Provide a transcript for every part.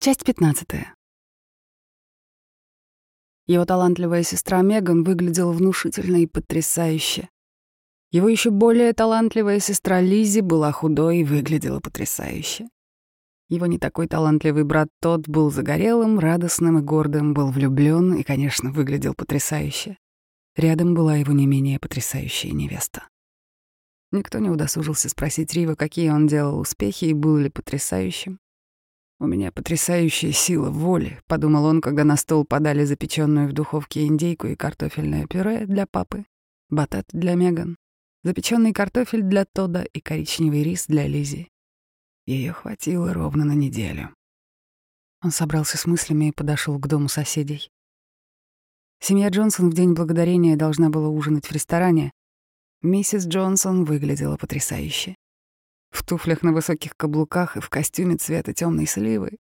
Часть 15. Его талантливая сестра Меган выглядела внушительно и потрясающе. Его еще более талантливая сестра Лизи была худой и выглядела потрясающе. Его не такой талантливый брат тот был загорелым, радостным и гордым, был влюблен и, конечно, выглядел потрясающе. Рядом была его не менее потрясающая невеста. Никто не удосужился спросить Рива, какие он делал успехи и был ли потрясающим. «У меня потрясающая сила воли», — подумал он, когда на стол подали запеченную в духовке индейку и картофельное пюре для папы, батат для Меган, запеченный картофель для Тода и коричневый рис для Лизи. Ее хватило ровно на неделю. Он собрался с мыслями и подошел к дому соседей. Семья Джонсон в День Благодарения должна была ужинать в ресторане. Миссис Джонсон выглядела потрясающе. В туфлях на высоких каблуках и в костюме цвета темной сливы.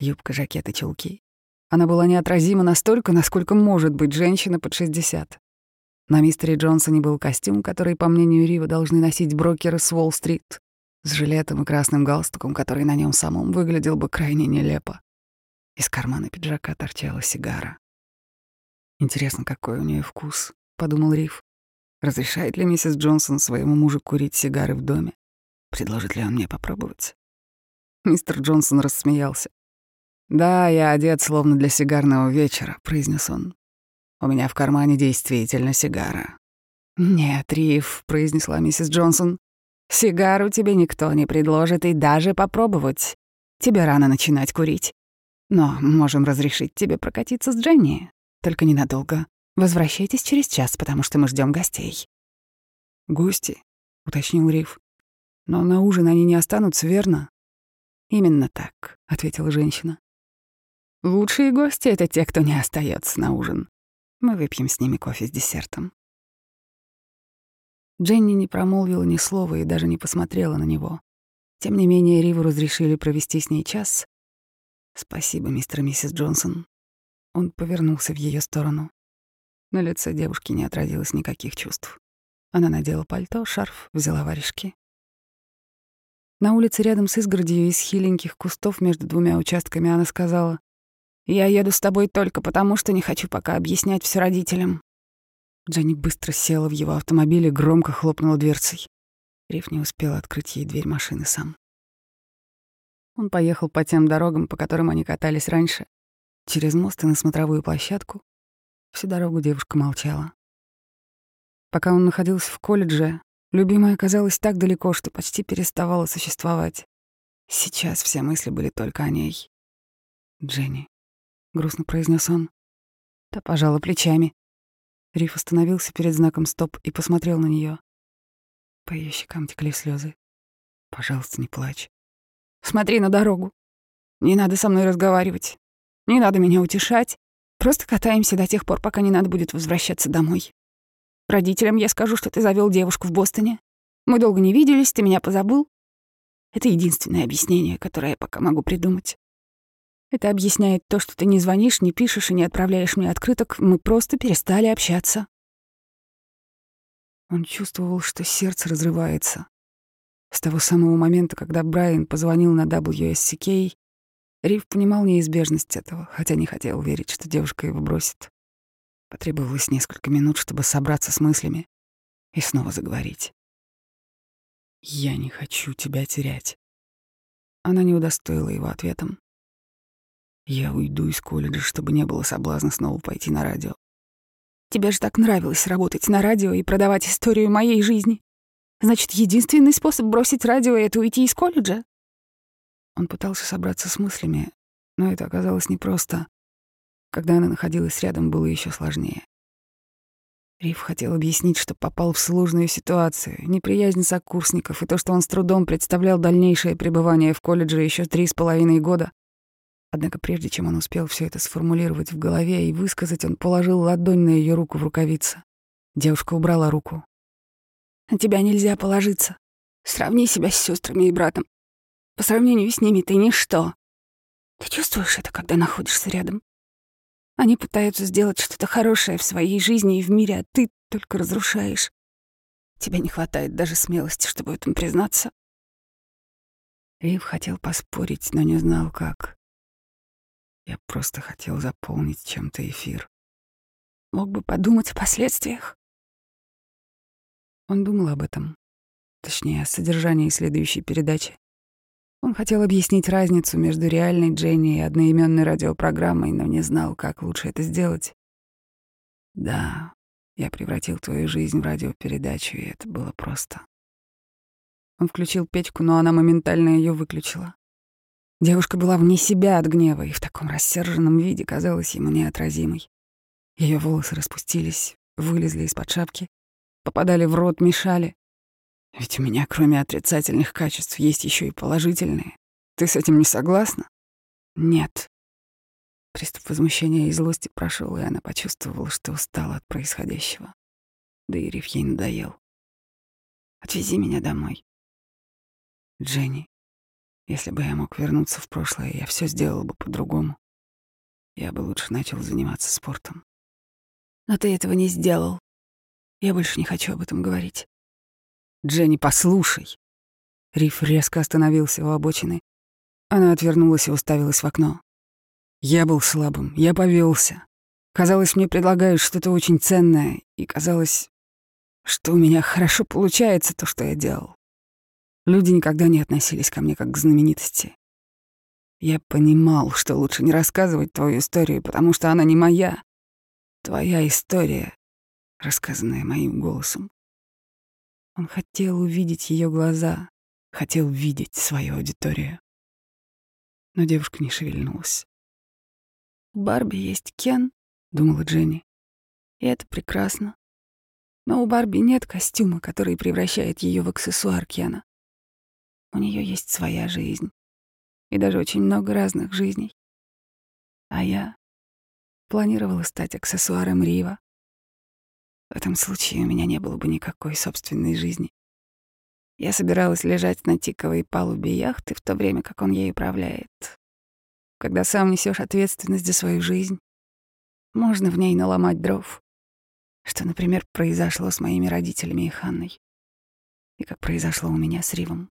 Юбка, жакет и чулки. Она была неотразима настолько, насколько может быть женщина под 60. На мистере Джонсоне был костюм, который, по мнению Рива, должны носить брокеры с Уолл-стрит, с жилетом и красным галстуком, который на нем самом выглядел бы крайне нелепо. Из кармана пиджака торчала сигара. «Интересно, какой у нее вкус», — подумал Рив. «Разрешает ли миссис Джонсон своему мужу курить сигары в доме? Предложит ли он мне попробовать? Мистер Джонсон рассмеялся. «Да, я одет словно для сигарного вечера», — произнес он. «У меня в кармане действительно сигара». «Нет, Риф», — произнесла миссис Джонсон. «Сигару тебе никто не предложит и даже попробовать. Тебе рано начинать курить. Но можем разрешить тебе прокатиться с Дженни. Только ненадолго. Возвращайтесь через час, потому что мы ждем гостей». «Гости?» — уточнил Риф. Но на ужин они не останутся, верно? Именно так, ответила женщина. Лучшие гости это те, кто не остается на ужин. Мы выпьем с ними кофе с десертом. Дженни не промолвила ни слова и даже не посмотрела на него. Тем не менее, Риву разрешили провести с ней час. «Спасибо, мистер и миссис Джонсон». Он повернулся в ее сторону. На лице девушки не отразилось никаких чувств. Она надела пальто, шарф, взяла варежки. На улице рядом с изгородью из хиленьких кустов между двумя участками она сказала, «Я еду с тобой только потому, что не хочу пока объяснять все родителям». Дженни быстро села в его автомобиль и громко хлопнула дверцей. Риф не успел открыть ей дверь машины сам. Он поехал по тем дорогам, по которым они катались раньше, через мост и на смотровую площадку. Всю дорогу девушка молчала. Пока он находился в колледже, Любимая оказалась так далеко, что почти переставала существовать. Сейчас все мысли были только о ней. «Дженни», — грустно произнес он. Та пожала плечами. Риф остановился перед знаком «Стоп» и посмотрел на нее. По ее щекам текли слезы. «Пожалуйста, не плачь. Смотри на дорогу. Не надо со мной разговаривать. Не надо меня утешать. Просто катаемся до тех пор, пока не надо будет возвращаться домой. Родителям я скажу, что ты завел девушку в Бостоне. Мы долго не виделись, ты меня позабыл. Это единственное объяснение, которое я пока могу придумать. Это объясняет то, что ты не звонишь, не пишешь и не отправляешь мне открыток. Мы просто перестали общаться. Он чувствовал, что сердце разрывается. С того самого момента, когда Брайан позвонил на WSCK, Рив понимал неизбежность этого, хотя не хотел верить, что девушка его бросит. Потребовалось несколько минут, чтобы собраться с мыслями и снова заговорить. «Я не хочу тебя терять». Она не удостоила его ответом. «Я уйду из колледжа, чтобы не было соблазна снова пойти на радио». «Тебе же так нравилось работать на радио и продавать историю моей жизни. Значит, единственный способ бросить радио — это уйти из колледжа?» Он пытался собраться с мыслями, но это оказалось непросто. Когда она находилась рядом, было еще сложнее. Риф хотел объяснить, что попал в сложную ситуацию, неприязнь сокурсников и то, что он с трудом представлял дальнейшее пребывание в колледже еще три с половиной года. Однако прежде чем он успел все это сформулировать в голове и высказать, он положил ладонь на ее руку в рукавице. Девушка убрала руку. «На тебя нельзя положиться. Сравни себя с сестрами и братом. По сравнению с ними ты ничто. Ты чувствуешь это, когда находишься рядом? Они пытаются сделать что-то хорошее в своей жизни и в мире, а ты только разрушаешь. Тебе не хватает даже смелости, чтобы в этом признаться. Рив хотел поспорить, но не знал, как. Я просто хотел заполнить чем-то эфир. Мог бы подумать о последствиях. Он думал об этом, точнее, о содержании следующей передачи. Он хотел объяснить разницу между реальной Дженни и одноименной радиопрограммой, но не знал, как лучше это сделать. Да, я превратил твою жизнь в радиопередачу, и это было просто. Он включил печку, но она моментально ее выключила. Девушка была вне себя от гнева и в таком рассерженном виде казалась ему неотразимой. Ее волосы распустились, вылезли из-под шапки, попадали в рот, мешали. Ведь у меня, кроме отрицательных качеств, есть еще и положительные. Ты с этим не согласна? Нет. Приступ возмущения и злости прошел, и она почувствовала, что устала от происходящего. Да и Риф ей надоел. Отвези меня домой. Дженни, если бы я мог вернуться в прошлое, я все сделал бы по-другому. Я бы лучше начал заниматься спортом. Но ты этого не сделал. Я больше не хочу об этом говорить. Дженни, послушай. Риф резко остановился у обочины. Она отвернулась и уставилась в окно. Я был слабым, я повелся. Казалось, мне предлагают что-то очень ценное, и казалось, что у меня хорошо получается то, что я делал. Люди никогда не относились ко мне как к знаменитости. Я понимал, что лучше не рассказывать твою историю, потому что она не моя. Твоя история, рассказанная моим голосом. Он хотел увидеть ее глаза, хотел видеть свою аудиторию. Но девушка не шевельнулась. «У Барби есть Кен», — думала Дженни. «И это прекрасно. Но у Барби нет костюма, который превращает ее в аксессуар Кена. У нее есть своя жизнь. И даже очень много разных жизней. А я планировала стать аксессуаром Рива, в этом случае у меня не было бы никакой собственной жизни. Я собиралась лежать на тиковой палубе яхты в то время, как он ей управляет. Когда сам несешь ответственность за свою жизнь, можно в ней наломать дров. Что, например, произошло с моими родителями и Ханной. И как произошло у меня с Ривом.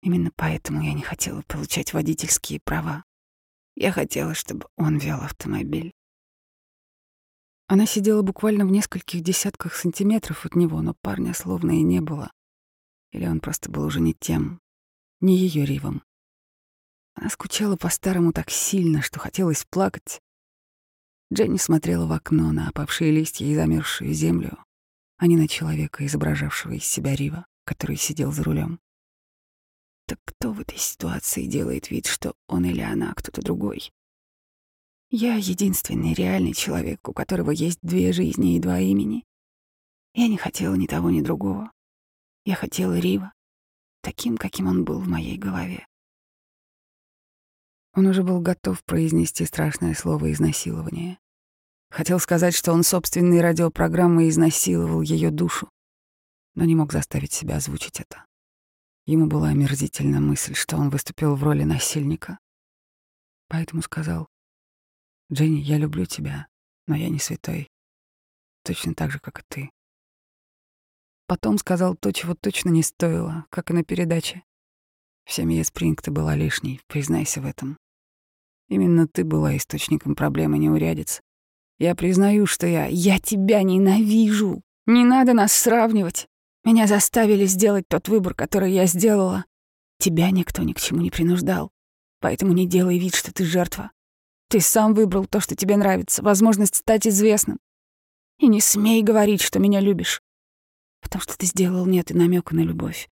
Именно поэтому я не хотела получать водительские права. Я хотела, чтобы он вел автомобиль. Она сидела буквально в нескольких десятках сантиметров от него, но парня словно и не было. Или он просто был уже не тем, не ее ривом. Она скучала по-старому так сильно, что хотелось плакать. Дженни смотрела в окно на опавшие листья и замерзшую землю, а не на человека, изображавшего из себя Рива, который сидел за рулем. Так кто в этой ситуации делает вид, что он или она кто-то другой? Я единственный реальный человек, у которого есть две жизни и два имени. Я не хотела ни того, ни другого. Я хотела Рива, таким, каким он был в моей голове. Он уже был готов произнести страшное слово «изнасилование». Хотел сказать, что он собственной радиопрограммой изнасиловал ее душу, но не мог заставить себя озвучить это. Ему была омерзительна мысль, что он выступил в роли насильника. Поэтому сказал, Дженни, я люблю тебя, но я не святой. Точно так же, как и ты. Потом сказал то, чего точно не стоило, как и на передаче. В семье Спринг ты была лишней, признайся в этом. Именно ты была источником проблемы неурядиц. Я признаю, что я... Я тебя ненавижу! Не надо нас сравнивать! Меня заставили сделать тот выбор, который я сделала. Тебя никто ни к чему не принуждал. Поэтому не делай вид, что ты жертва. Ты сам выбрал то, что тебе нравится, возможность стать известным. И не смей говорить, что меня любишь, потому что ты сделал нет и намека на любовь.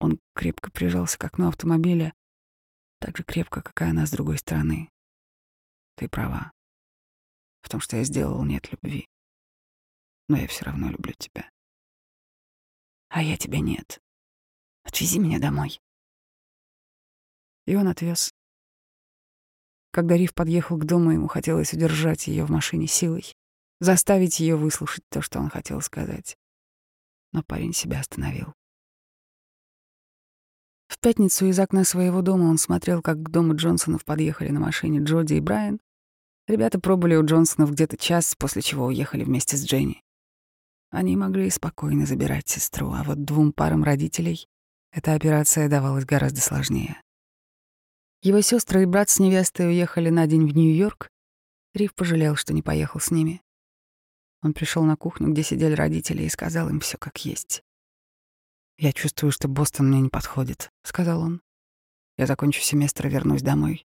Он крепко прижался к окну автомобиля, так же крепко, как и она с другой стороны. Ты права в том, что я сделал нет любви. Но я все равно люблю тебя. А я тебя нет. Отвези меня домой. И он отвез. Когда Риф подъехал к дому, ему хотелось удержать ее в машине силой, заставить ее выслушать то, что он хотел сказать. Но парень себя остановил. В пятницу из окна своего дома он смотрел, как к дому Джонсонов подъехали на машине Джоди и Брайан. Ребята пробыли у Джонсонов где-то час, после чего уехали вместе с Дженни. Они могли спокойно забирать сестру, а вот двум парам родителей эта операция давалась гораздо сложнее. Его сестры и брат с невестой уехали на день в Нью-Йорк. Рив пожалел, что не поехал с ними. Он пришел на кухню, где сидели родители, и сказал им все как есть. «Я чувствую, что Бостон мне не подходит», — сказал он. «Я закончу семестр и вернусь домой.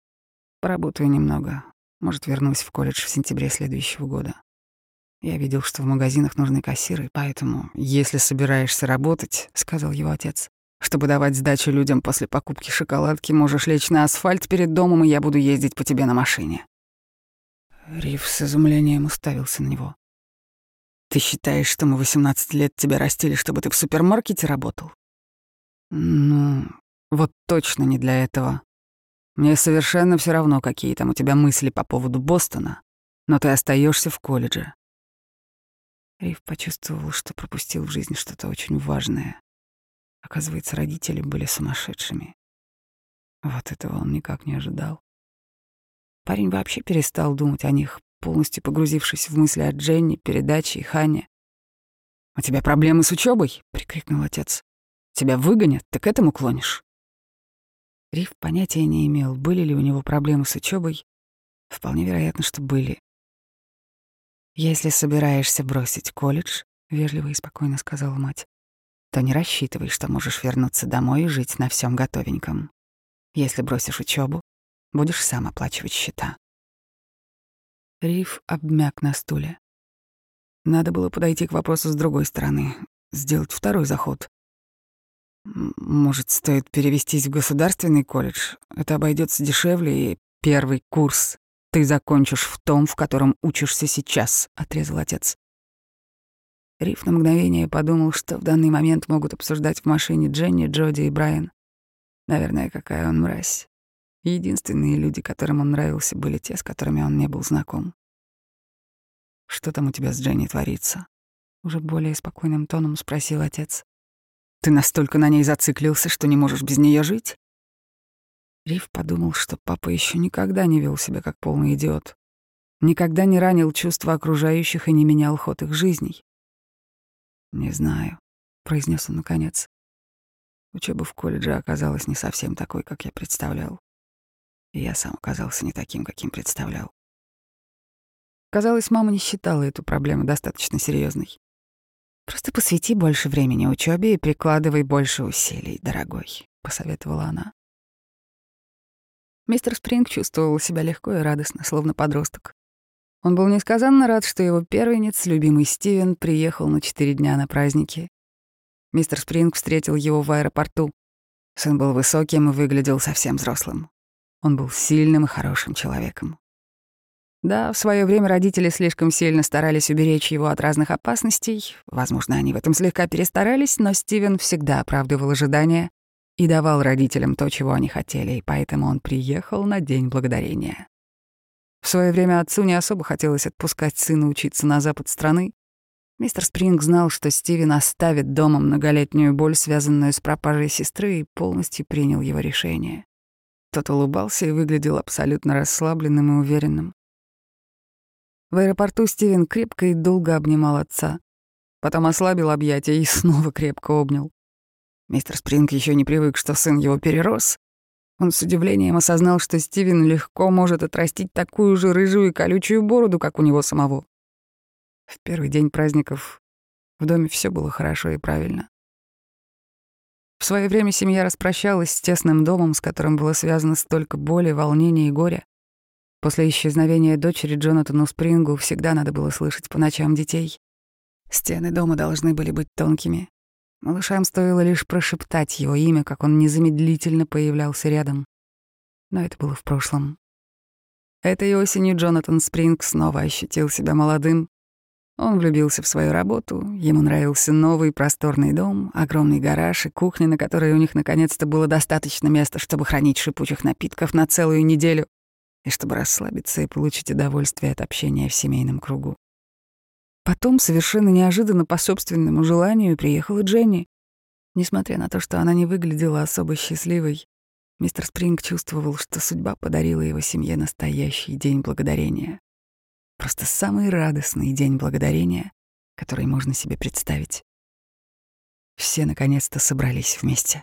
Поработаю немного. Может, вернусь в колледж в сентябре следующего года. Я видел, что в магазинах нужны кассиры, поэтому, если собираешься работать, — сказал его отец, — чтобы давать сдачу людям после покупки шоколадки, можешь лечь на асфальт перед домом, и я буду ездить по тебе на машине. Рив с изумлением уставился на него. «Ты считаешь, что мы 18 лет тебя растили, чтобы ты в супермаркете работал?» «Ну, вот точно не для этого. Мне совершенно все равно, какие там у тебя мысли по поводу Бостона, но ты остаешься в колледже. Рив почувствовал, что пропустил в жизни что-то очень важное. Оказывается, родители были сумасшедшими. Вот этого он никак не ожидал. Парень вообще перестал думать о них, полностью погрузившись в мысли о Дженни, передаче и Хане. «У тебя проблемы с учебой? прикрикнул отец. «Тебя выгонят, ты к этому клонишь?» Рив понятия не имел, были ли у него проблемы с учебой. Вполне вероятно, что были. «Если собираешься бросить колледж», — вежливо и спокойно сказала мать, «то не рассчитывай, что можешь вернуться домой и жить на всем готовеньком. Если бросишь учебу, будешь сам оплачивать счета». Риф обмяк на стуле. Надо было подойти к вопросу с другой стороны, сделать второй заход. Может, стоит перевестись в государственный колледж? Это обойдется дешевле, и первый курс «Ты закончишь в том, в котором учишься сейчас», — отрезал отец. Риф на мгновение подумал, что в данный момент могут обсуждать в машине Дженни, Джоди и Брайан. Наверное, какая он мразь. Единственные люди, которым он нравился, были те, с которыми он не был знаком. «Что там у тебя с Дженни творится?» Уже более спокойным тоном спросил отец. «Ты настолько на ней зациклился, что не можешь без нее жить?» Рив подумал, что папа еще никогда не вел себя как полный идиот. Никогда не ранил чувства окружающих и не менял ход их жизней. «Не знаю», — произнес он наконец. Учеба в колледже оказалась не совсем такой, как я представлял. И я сам оказался не таким, каким представлял. Казалось, мама не считала эту проблему достаточно серьезной. «Просто посвяти больше времени учебе и прикладывай больше усилий, дорогой», — посоветовала она. Мистер Спринг чувствовал себя легко и радостно, словно подросток. Он был несказанно рад, что его первенец, любимый Стивен, приехал на четыре дня на праздники. Мистер Спринг встретил его в аэропорту. Сын был высоким и выглядел совсем взрослым. Он был сильным и хорошим человеком. Да, в свое время родители слишком сильно старались уберечь его от разных опасностей. Возможно, они в этом слегка перестарались, но Стивен всегда оправдывал ожидания и давал родителям то, чего они хотели, и поэтому он приехал на День Благодарения. В свое время отцу не особо хотелось отпускать сына учиться на запад страны. Мистер Спринг знал, что Стивен оставит дома многолетнюю боль, связанную с пропажей сестры, и полностью принял его решение. Тот улыбался и выглядел абсолютно расслабленным и уверенным. В аэропорту Стивен крепко и долго обнимал отца. Потом ослабил объятия и снова крепко обнял. Мистер Спринг еще не привык, что сын его перерос. Он с удивлением осознал, что Стивен легко может отрастить такую же рыжую и колючую бороду, как у него самого. В первый день праздников в доме все было хорошо и правильно. В свое время семья распрощалась с тесным домом, с которым было связано столько боли, волнения и горя. После исчезновения дочери Джонатану Спрингу всегда надо было слышать по ночам детей. Стены дома должны были быть тонкими, Малышам стоило лишь прошептать его имя, как он незамедлительно появлялся рядом. Но это было в прошлом. Этой осенью Джонатан Спринг снова ощутил себя молодым. Он влюбился в свою работу, ему нравился новый просторный дом, огромный гараж и кухня, на которой у них наконец-то было достаточно места, чтобы хранить шипучих напитков на целую неделю и чтобы расслабиться и получить удовольствие от общения в семейном кругу. Потом, совершенно неожиданно по собственному желанию, приехала Дженни. Несмотря на то, что она не выглядела особо счастливой, мистер Спринг чувствовал, что судьба подарила его семье настоящий день благодарения. Просто самый радостный день благодарения, который можно себе представить. Все наконец-то собрались вместе.